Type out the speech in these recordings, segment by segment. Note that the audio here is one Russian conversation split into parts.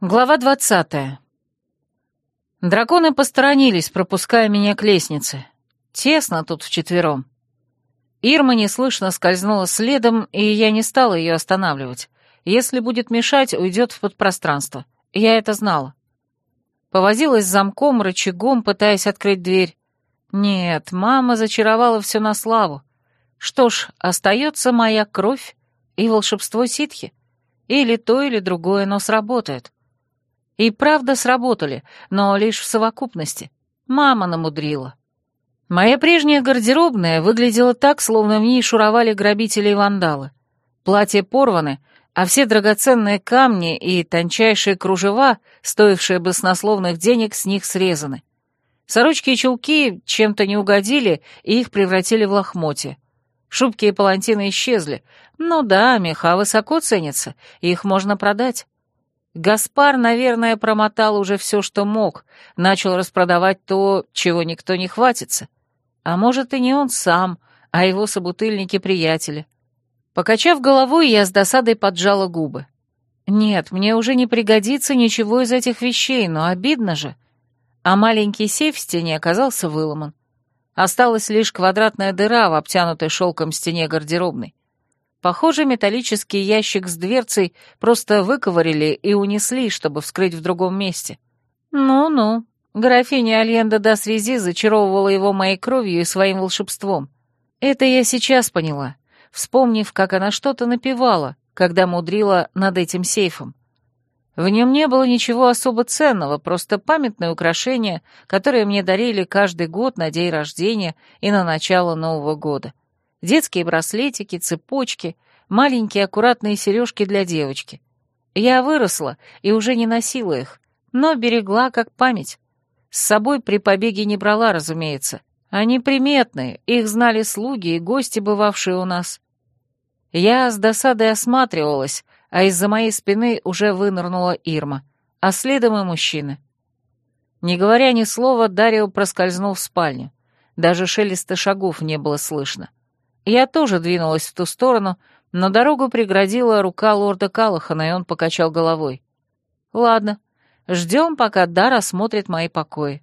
Глава двадцатая. Драконы посторонились, пропуская меня к лестнице. Тесно тут вчетвером. Ирма неслышно скользнула следом, и я не стала ее останавливать. Если будет мешать, уйдет в подпространство. Я это знала. Повозилась замком, рычагом, пытаясь открыть дверь. Нет, мама зачаровала все на славу. Что ж, остается моя кровь и волшебство ситхи. Или то, или другое, но сработает. И правда сработали, но лишь в совокупности. Мама намудрила. Моя прежняя гардеробная выглядела так, словно в ней шуровали грабители и вандалы. Платья порваны, а все драгоценные камни и тончайшие кружева, стоившие баснословных денег, с них срезаны. Сорочки и чулки чем-то не угодили, и их превратили в лохмотья. Шубки и палантины исчезли. Ну да, меха высоко ценятся, их можно продать. Гаспар, наверное, промотал уже все, что мог, начал распродавать то, чего никто не хватится. А может, и не он сам, а его собутыльники-приятели. Покачав головой, я с досадой поджала губы. Нет, мне уже не пригодится ничего из этих вещей, но обидно же. А маленький сейф в стене оказался выломан. Осталась лишь квадратная дыра в обтянутой шелком стене гардеробной. Похоже, металлический ящик с дверцей просто выковырили и унесли, чтобы вскрыть в другом месте. Ну-ну, графиня Альенда да Связи зачаровывала его моей кровью и своим волшебством. Это я сейчас поняла, вспомнив, как она что-то напевала, когда мудрила над этим сейфом. В нем не было ничего особо ценного, просто памятное украшение, которое мне дарили каждый год на день рождения и на начало Нового года. Детские браслетики, цепочки, маленькие аккуратные сережки для девочки. Я выросла и уже не носила их, но берегла как память. С собой при побеге не брала, разумеется. Они приметные, их знали слуги и гости, бывавшие у нас. Я с досадой осматривалась, а из-за моей спины уже вынырнула Ирма, а следом и мужчины. Не говоря ни слова, Дарио проскользнул в спальню. Даже шелеста шагов не было слышно. Я тоже двинулась в ту сторону, но дорогу преградила рука лорда Калахана, и он покачал головой. «Ладно, ждем, пока Дар осмотрит мои покои».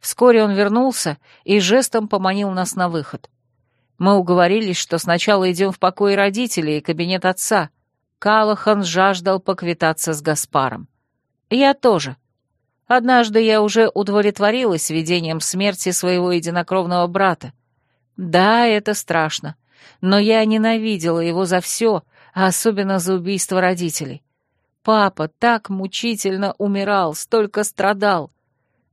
Вскоре он вернулся и жестом поманил нас на выход. Мы уговорились, что сначала идем в покои родителей и кабинет отца. Калахан жаждал поквитаться с Гаспаром. Я тоже. Однажды я уже удовлетворилась видением смерти своего единокровного брата, да, это страшно, но я ненавидела его за все, а особенно за убийство родителей. Папа так мучительно умирал, столько страдал.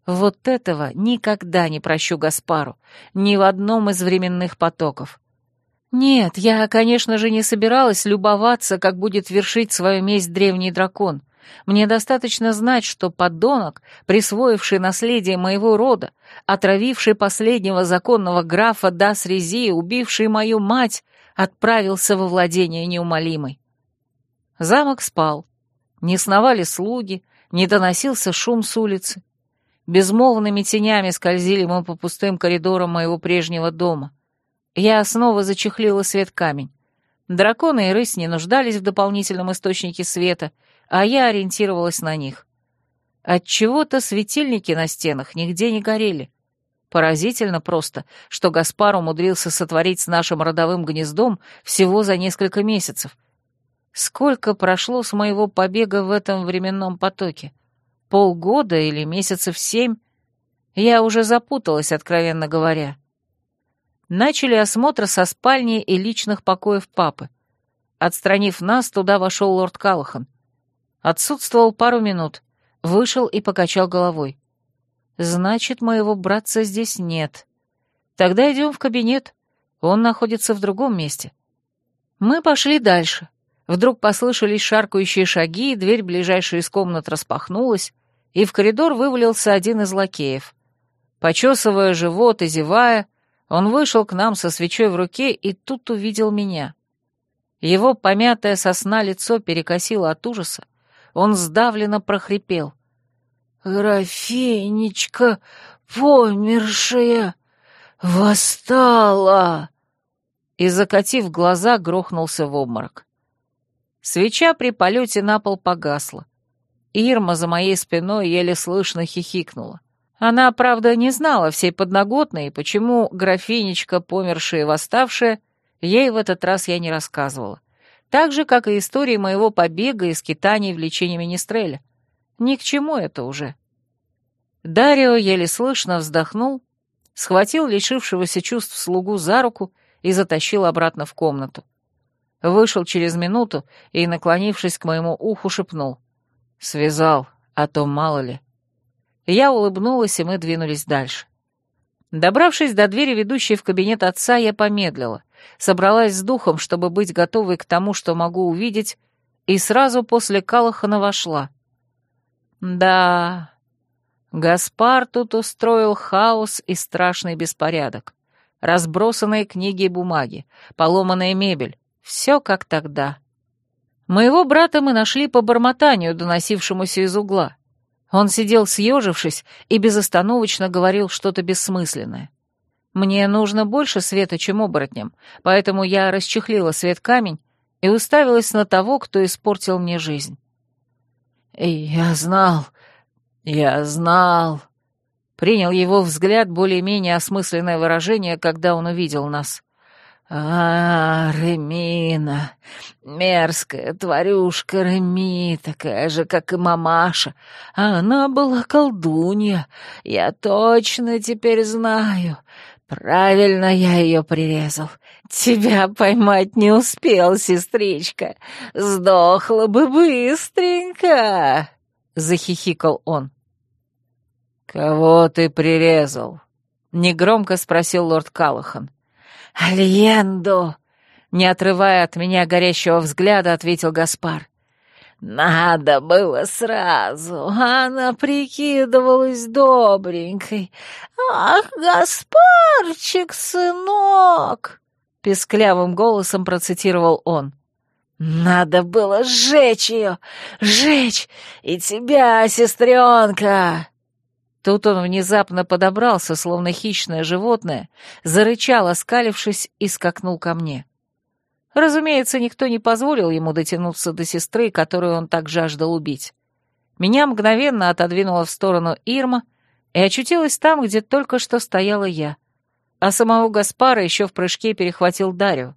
Вот этого никогда не прощу Гаспару, ни в одном из временных потоков. Нет, я, конечно же, не собиралась любоваться, как будет вершить свою месть древний дракон — мне достаточно знать, что подонок, присвоивший наследие моего рода, отравивший последнего законного графа Дасрези, убивший мою мать, отправился во владение неумолимой. Замок спал. Не сновали слуги, не доносился шум с улицы. Безмолвными тенями скользили мы по пустым коридорам моего прежнего дома. Я снова зачехлила свет камень. Драконы и рысь не нуждались в дополнительном источнике света — а я ориентировалась на них. Отчего-то светильники на стенах нигде не горели. Поразительно просто, что Гаспар умудрился сотворить с нашим родовым гнездом всего за несколько месяцев. Сколько прошло с моего побега в этом временном потоке? Полгода или месяцев семь? Я уже запуталась, откровенно говоря. Начали осмотр со спальни и личных покоев папы. Отстранив нас, туда вошел лорд Калахан. Отсутствовал пару минут, вышел и покачал головой. «Значит, моего братца здесь нет. Тогда идем в кабинет. Он находится в другом месте». Мы пошли дальше. Вдруг послышались шаркающие шаги, дверь ближайшей из комнат распахнулась, и в коридор вывалился один из лакеев. Почесывая живот и зевая, он вышел к нам со свечой в руке и тут увидел меня. Его помятое сосна лицо перекосило от ужаса, он сдавленно прохрипел. «Графинечка помершая восстала!» И, закатив глаза, грохнулся в обморок. Свеча при полете на пол погасла. Ирма за моей спиной еле слышно хихикнула. Она, правда, не знала всей подноготной, почему графинечка, помершая и восставшая, ей в этот раз я не рассказывала. Так же, как и истории моего побега и скитаний в лечении Министреля. Ни к чему это уже. Дарио еле слышно вздохнул, схватил лишившегося чувств слугу за руку и затащил обратно в комнату. Вышел через минуту и, наклонившись к моему уху, шепнул. «Связал, а то мало ли». Я улыбнулась, и мы двинулись дальше. Добравшись до двери, ведущей в кабинет отца, я помедлила, собралась с духом, чтобы быть готовой к тому, что могу увидеть, и сразу после Калахана вошла. Да, Гаспар тут устроил хаос и страшный беспорядок. Разбросанные книги и бумаги, поломанная мебель, все как тогда. Моего брата мы нашли по бормотанию, доносившемуся из угла. Он сидел съежившись и безостановочно говорил что-то бессмысленное. Мне нужно больше света, чем оборотням, поэтому я расчехлила свет-камень и уставилась на того, кто испортил мне жизнь. «Я знал, я знал», — принял его взгляд более-менее осмысленное выражение, когда он увидел нас. «А, Ремина, мерзкая тварюшка Реми, такая же, как и мамаша. Она была колдунья, я точно теперь знаю. Правильно я ее прирезал. Тебя поймать не успел, сестричка. Сдохла бы быстренько!» — захихикал он. «Кого ты прирезал?» — негромко спросил лорд Калахан. «Альенду!» — не отрывая от меня горящего взгляда, ответил Гаспар. «Надо было сразу, она прикидывалась добренькой. Ах, Гаспарчик, сынок!» — песклявым голосом процитировал он. «Надо было сжечь ее, сжечь и тебя, сестренка!» Тут он внезапно подобрался, словно хищное животное, зарычал, оскалившись, и скакнул ко мне. Разумеется, никто не позволил ему дотянуться до сестры, которую он так жаждал убить. Меня мгновенно отодвинула в сторону Ирма и очутилась там, где только что стояла я. А самого Гаспара еще в прыжке перехватил Дарью.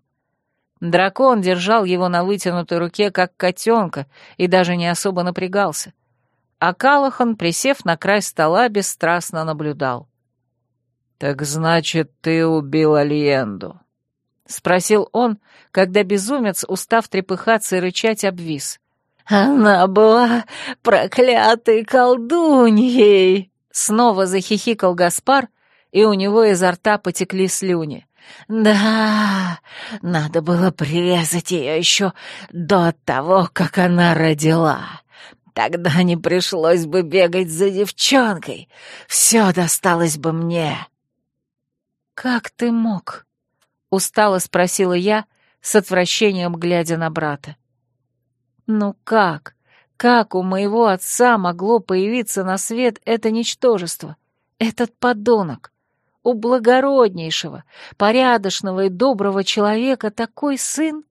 Дракон держал его на вытянутой руке, как котенка, и даже не особо напрягался — а Калахан, присев на край стола, бесстрастно наблюдал. «Так значит, ты убил Алиенду?» — спросил он, когда безумец, устав трепыхаться и рычать, обвис. «Она была проклятой колдуньей!» Снова захихикал Гаспар, и у него изо рта потекли слюни. «Да, надо было прирезать ее еще до того, как она родила. Тогда не пришлось бы бегать за девчонкой. Все досталось бы мне. «Как ты мог?» — устало спросила я, с отвращением глядя на брата. «Ну как? Как у моего отца могло появиться на свет это ничтожество, этот подонок? У благороднейшего, порядочного и доброго человека такой сын?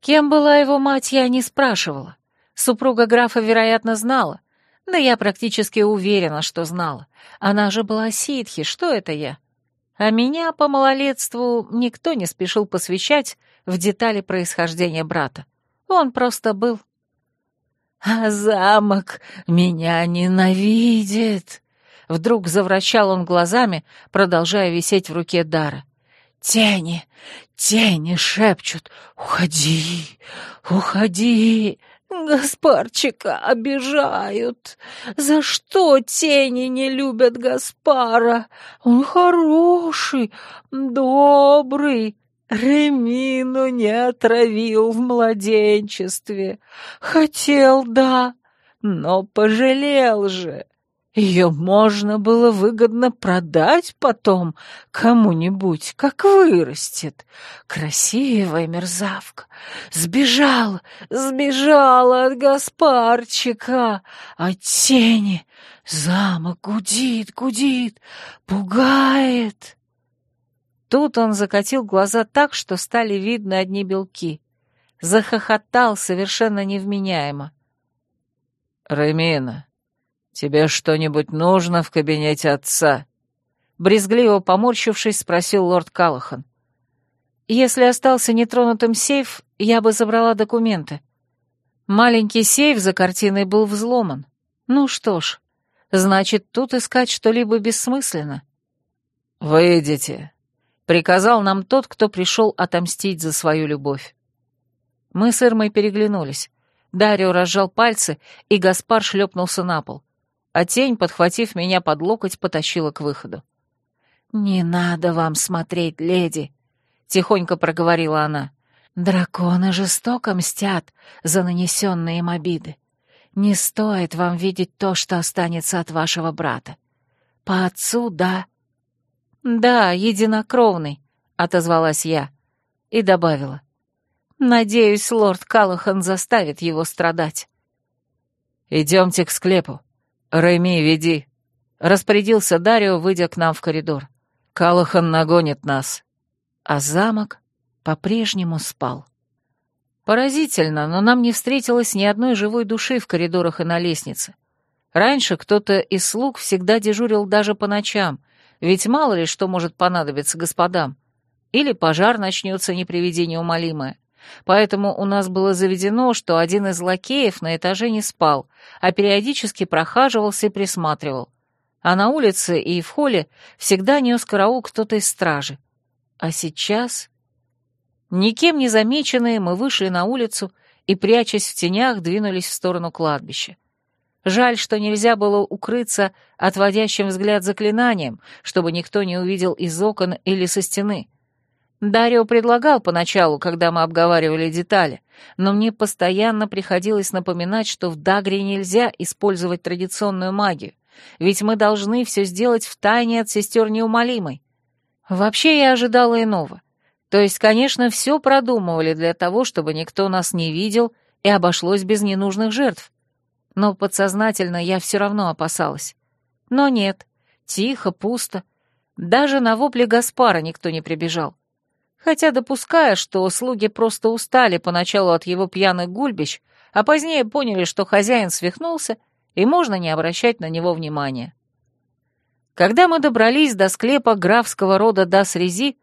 Кем была его мать, я не спрашивала. Супруга графа, вероятно, знала. Да я практически уверена, что знала. Она же была ситхи, что это я? А меня по малолетству никто не спешил посвящать в детали происхождения брата. Он просто был. «А замок меня ненавидит!» Вдруг завращал он глазами, продолжая висеть в руке Дара. «Тени, тени шепчут, уходи, уходи!» Гаспарчика обижают. За что тени не любят Гаспара? Он хороший, добрый. Ремину не отравил в младенчестве. Хотел, да, но пожалел же. Ее можно было выгодно продать потом кому-нибудь, как вырастет. Красивая мерзавка. Сбежала, сбежала от Гаспарчика. А тени замок гудит, гудит, пугает. Тут он закатил глаза так, что стали видны одни белки. Захохотал совершенно невменяемо. «Ремина, тебе что-нибудь нужно в кабинете отца?» Брезгливо поморщившись, спросил лорд Калахан. «Если остался нетронутым сейф, я бы забрала документы. Маленький сейф за картиной был взломан. Ну что ж, значит, тут искать что-либо бессмысленно». «Выйдите», — приказал нам тот, кто пришел отомстить за свою любовь. Мы с Ирмой переглянулись. Дарио разжал пальцы, и Гаспар шлепнулся на пол. А тень, подхватив меня под локоть, потащила к выходу. «Не надо вам смотреть, леди», — тихонько проговорила она. «Драконы жестоко мстят за нанесенные им обиды. Не стоит вам видеть то, что останется от вашего брата. По отцу, да». «Да, единокровный», — отозвалась я и добавила. Надеюсь, лорд Калахан заставит его страдать. «Идемте к склепу. Рэми, веди», — распорядился Дарио, выйдя к нам в коридор. «Калахан нагонит нас». А замок по-прежнему спал. Поразительно, но нам не встретилось ни одной живой души в коридорах и на лестнице. Раньше кто-то из слуг всегда дежурил даже по ночам, ведь мало ли что может понадобиться господам. Или пожар начнется непривидение умолимое. Поэтому у нас было заведено, что один из лакеев на этаже не спал, а периодически прохаживался и присматривал. А на улице и в холле всегда нес караул кто-то из стражи. А сейчас... Никем не замеченные, мы вышли на улицу и, прячась в тенях, двинулись в сторону кладбища. Жаль, что нельзя было укрыться отводящим взгляд заклинанием, чтобы никто не увидел из окон или со стены — Дарио предлагал поначалу, когда мы обговаривали детали, но мне постоянно приходилось напоминать, что в Дагре нельзя использовать традиционную магию, ведь мы должны все сделать в тайне от сестер неумолимой. Вообще я ожидала иного. То есть, конечно, все продумывали для того, чтобы никто нас не видел и обошлось без ненужных жертв. Но подсознательно я все равно опасалась. Но нет, тихо, пусто. Даже на вопли Гаспара никто не прибежал хотя допуская, что слуги просто устали поначалу от его пьяных гульбищ, а позднее поняли, что хозяин свихнулся, и можно не обращать на него внимания. Когда мы добрались до склепа графского рода Дас-Рези,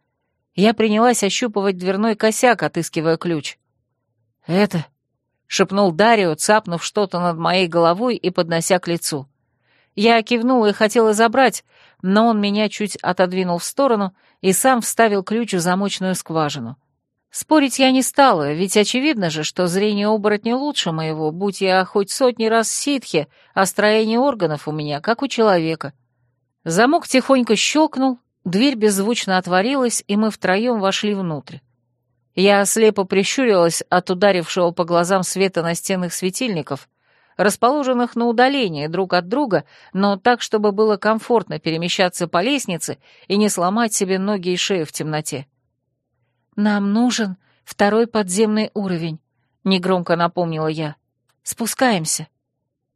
я принялась ощупывать дверной косяк, отыскивая ключ. «Это...» — шепнул Дарио, цапнув что-то над моей головой и поднося к лицу. Я кивнула и хотела забрать, но он меня чуть отодвинул в сторону и сам вставил ключ в замочную скважину. Спорить я не стала, ведь очевидно же, что зрение оборотня лучше моего, будь я хоть сотни раз ситхи, а строение органов у меня, как у человека. Замок тихонько щелкнул, дверь беззвучно отворилась, и мы втроем вошли внутрь. Я слепо прищурилась от ударившего по глазам света настенных светильников, расположенных на удалении друг от друга, но так, чтобы было комфортно перемещаться по лестнице и не сломать себе ноги и шею в темноте. «Нам нужен второй подземный уровень», — негромко напомнила я. «Спускаемся».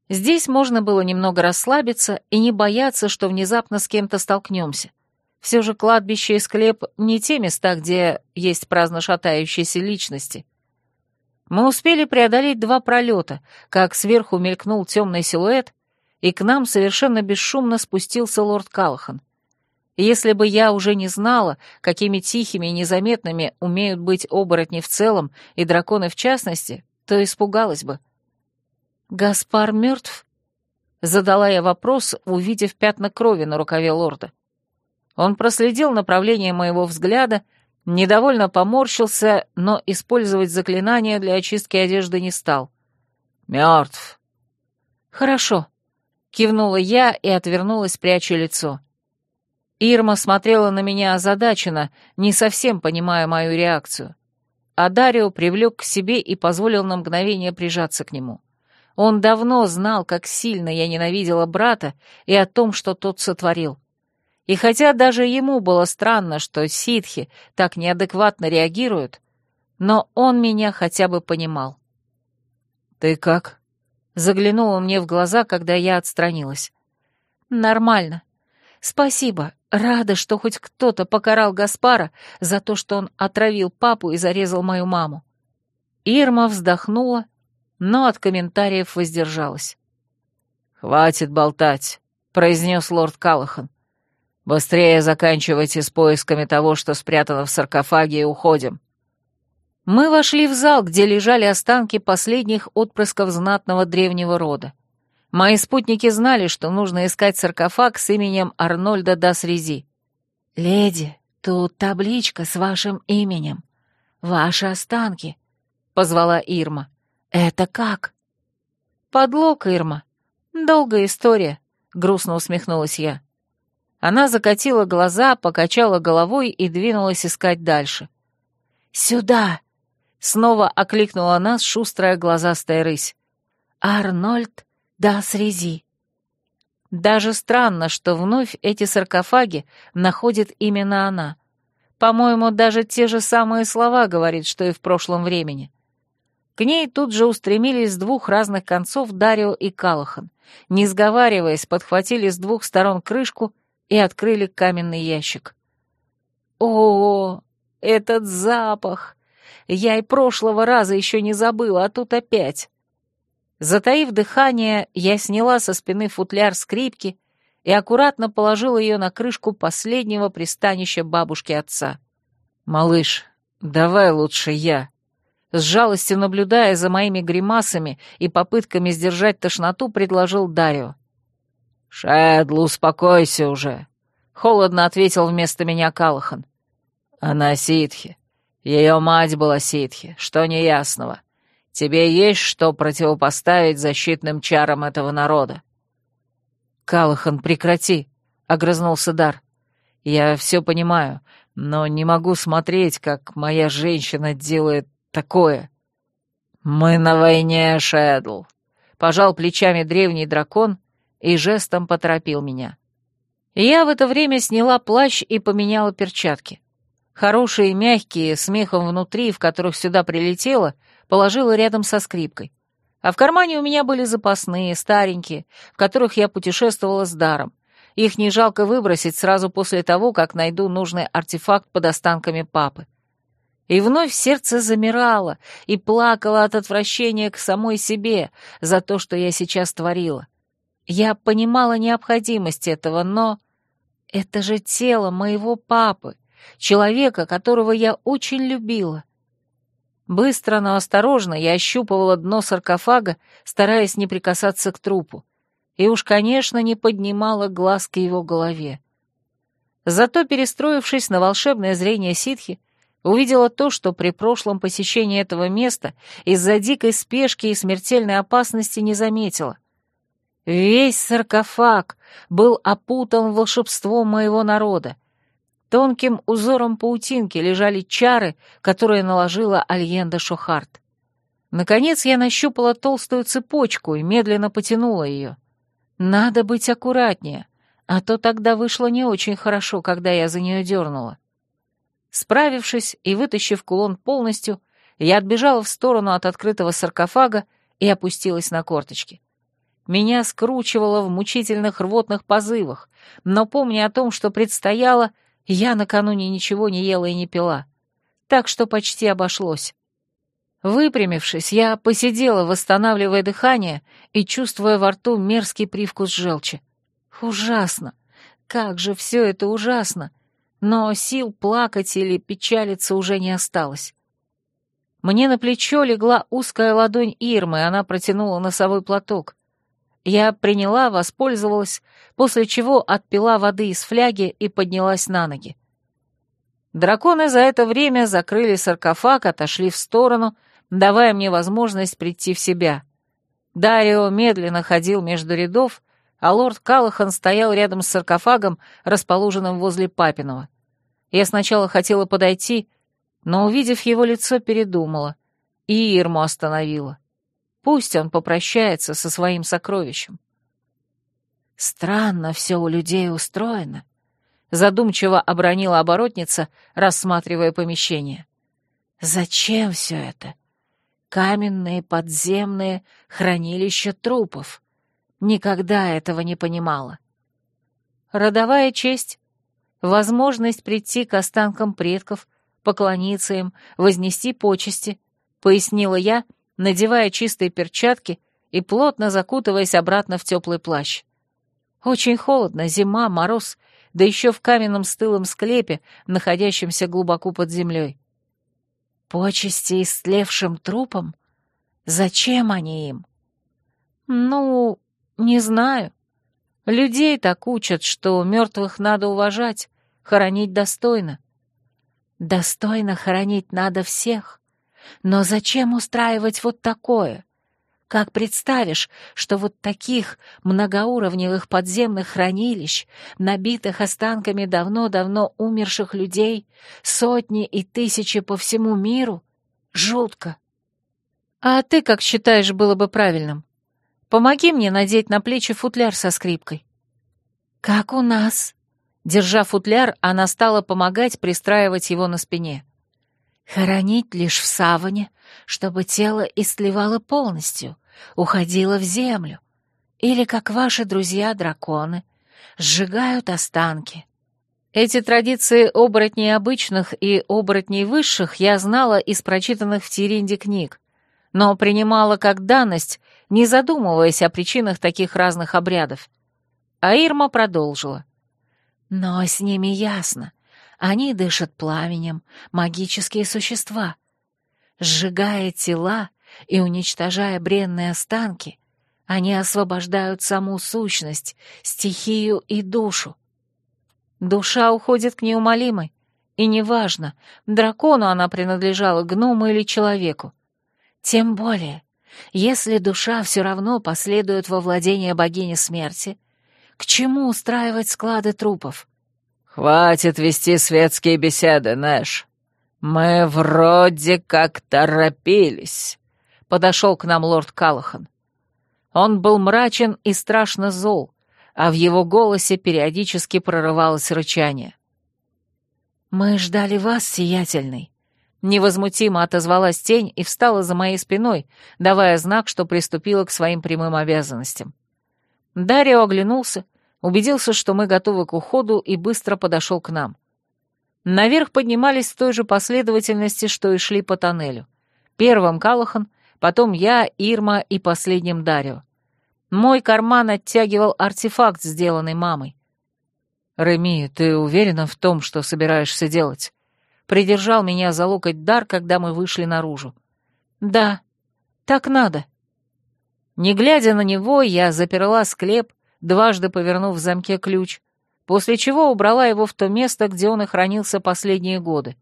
Здесь можно было немного расслабиться и не бояться, что внезапно с кем-то столкнемся. Все же кладбище и склеп — не те места, где есть праздно шатающиеся личности. Мы успели преодолеть два пролета, как сверху мелькнул темный силуэт, и к нам совершенно бесшумно спустился лорд Калахан. Если бы я уже не знала, какими тихими и незаметными умеют быть оборотни в целом и драконы в частности, то испугалась бы. «Гаспар мертв?» — задала я вопрос, увидев пятна крови на рукаве лорда. Он проследил направление моего взгляда Недовольно поморщился, но использовать заклинание для очистки одежды не стал. «Мертв». «Хорошо», — кивнула я и отвернулась, пряча лицо. Ирма смотрела на меня озадаченно, не совсем понимая мою реакцию. А Дарио привлек к себе и позволил на мгновение прижаться к нему. Он давно знал, как сильно я ненавидела брата и о том, что тот сотворил. И хотя даже ему было странно, что ситхи так неадекватно реагируют, но он меня хотя бы понимал. «Ты как?» — заглянула мне в глаза, когда я отстранилась. «Нормально. Спасибо. Рада, что хоть кто-то покарал Гаспара за то, что он отравил папу и зарезал мою маму». Ирма вздохнула, но от комментариев воздержалась. «Хватит болтать», — произнес лорд Калахан. «Быстрее заканчивайте с поисками того, что спрятано в саркофаге, и уходим». Мы вошли в зал, где лежали останки последних отпрысков знатного древнего рода. Мои спутники знали, что нужно искать саркофаг с именем Арнольда Дасрези. «Леди, тут табличка с вашим именем. Ваши останки», — позвала Ирма. «Это как?» «Подлог, Ирма. Долгая история», — грустно усмехнулась я. Она закатила глаза, покачала головой и двинулась искать дальше. «Сюда!» — снова окликнула нас шустрая глазастая рысь. «Арнольд да, срези. Даже странно, что вновь эти саркофаги находит именно она. По-моему, даже те же самые слова говорит, что и в прошлом времени. К ней тут же устремились с двух разных концов Дарио и Калахан. Не сговариваясь, подхватили с двух сторон крышку и открыли каменный ящик. О, этот запах! Я и прошлого раза еще не забыла, а тут опять. Затаив дыхание, я сняла со спины футляр скрипки и аккуратно положила ее на крышку последнего пристанища бабушки отца. «Малыш, давай лучше я», с жалостью наблюдая за моими гримасами и попытками сдержать тошноту, предложил Дарио. «Шэдл, успокойся уже», — холодно ответил вместо меня Калахан. «Она ситхи. Ее мать была ситхи, что неясного. Тебе есть что противопоставить защитным чарам этого народа?» «Калахан, прекрати!» — огрызнулся Дар. «Я все понимаю, но не могу смотреть, как моя женщина делает такое». «Мы на войне, Шэдл!» — пожал плечами древний дракон и жестом поторопил меня. Я в это время сняла плащ и поменяла перчатки. Хорошие, мягкие, с мехом внутри, в которых сюда прилетело, положила рядом со скрипкой. А в кармане у меня были запасные, старенькие, в которых я путешествовала с даром. Их не жалко выбросить сразу после того, как найду нужный артефакт под останками папы. И вновь сердце замирало и плакало от отвращения к самой себе за то, что я сейчас творила. Я понимала необходимость этого, но... Это же тело моего папы, человека, которого я очень любила. Быстро, но осторожно я ощупывала дно саркофага, стараясь не прикасаться к трупу. И уж, конечно, не поднимала глаз к его голове. Зато, перестроившись на волшебное зрение ситхи, увидела то, что при прошлом посещении этого места из-за дикой спешки и смертельной опасности не заметила. Весь саркофаг был опутан волшебством моего народа, Тонким узором паутинки лежали чары, которые наложила Альенда Шохарт. Наконец я нащупала толстую цепочку и медленно потянула ее. Надо быть аккуратнее, а то тогда вышло не очень хорошо, когда я за нее дернула. Справившись и вытащив кулон полностью, я отбежала в сторону от открытого саркофага и опустилась на корточки. Меня скручивало в мучительных рвотных позывах, но, помня о том, что предстояло, я накануне ничего не ела и не пила, так что почти обошлось. Выпрямившись, я посидела, восстанавливая дыхание и чувствуя во рту мерзкий привкус желчи. Ужасно! Как же все это ужасно! Но сил плакать или печалиться уже не осталось. Мне на плечо легла узкая ладонь Ирмы, она протянула носовой платок. Я приняла, воспользовалась, после чего отпила воды из фляги и поднялась на ноги. Драконы за это время закрыли саркофаг, отошли в сторону, давая мне возможность прийти в себя. Дарио медленно ходил между рядов, а лорд Калахан стоял рядом с саркофагом, расположенным возле папиного. Я сначала хотела подойти, но, увидев его лицо, передумала, и Ирму остановила. Пусть он попрощается со своим сокровищем. Странно все у людей устроено, задумчиво обронила оборотница, рассматривая помещение. Зачем все это? Каменные подземные хранилища трупов. Никогда этого не понимала. Родовая честь, возможность прийти к останкам предков, поклониться им, вознести почести, пояснила я, надевая чистые перчатки и плотно закутываясь обратно в теплый плащ. Очень холодно, зима, мороз, да еще в каменном стылом склепе, находящемся глубоко под землей. Почести истлевшим трупам? Зачем они им? Ну, не знаю. Людей так учат, что мертвых надо уважать, хоронить достойно. Достойно хоронить надо всех. Но зачем устраивать вот такое? Как представишь, что вот таких многоуровневых подземных хранилищ, набитых останками давно-давно умерших людей, сотни и тысячи по всему миру, жутко. А ты как считаешь было бы правильным? Помоги мне надеть на плечи футляр со скрипкой. Как у нас. Держа футляр, она стала помогать пристраивать его на спине. Хоронить лишь в саване, чтобы тело истлевало полностью, уходило в землю. Или, как ваши друзья-драконы, сжигают останки. Эти традиции оборотней обычных и оборотней высших я знала из прочитанных в Тиринде книг, но принимала как данность, не задумываясь о причинах таких разных обрядов. А Ирма продолжила. «Но с ними ясно, они дышат пламенем, магические существа. Сжигая тела и уничтожая бренные останки, они освобождают саму сущность, стихию и душу. Душа уходит к неумолимой, и неважно, дракону она принадлежала, гному или человеку. Тем более, если душа все равно последует во владение богини смерти, к чему устраивать склады трупов? «Хватит вести светские беседы, Нэш. Мы вроде как торопились», — подошел к нам лорд Калахан. Он был мрачен и страшно зол, а в его голосе периодически прорывалось рычание. «Мы ждали вас, сиятельный», — невозмутимо отозвалась тень и встала за моей спиной, давая знак, что приступила к своим прямым обязанностям. Дарио оглянулся, убедился, что мы готовы к уходу, и быстро подошел к нам. Наверх поднимались в той же последовательности, что и шли по тоннелю. Первым Калахан, потом я, Ирма и последним Дарио. Мой карман оттягивал артефакт, сделанный мамой. «Реми, ты уверена в том, что собираешься делать?» Придержал меня за локоть Дар, когда мы вышли наружу. «Да, так надо». Не глядя на него, я заперла склеп, дважды повернув в замке ключ, после чего убрала его в то место, где он и хранился последние годы.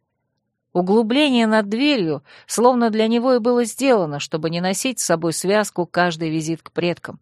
Углубление над дверью словно для него и было сделано, чтобы не носить с собой связку каждый визит к предкам.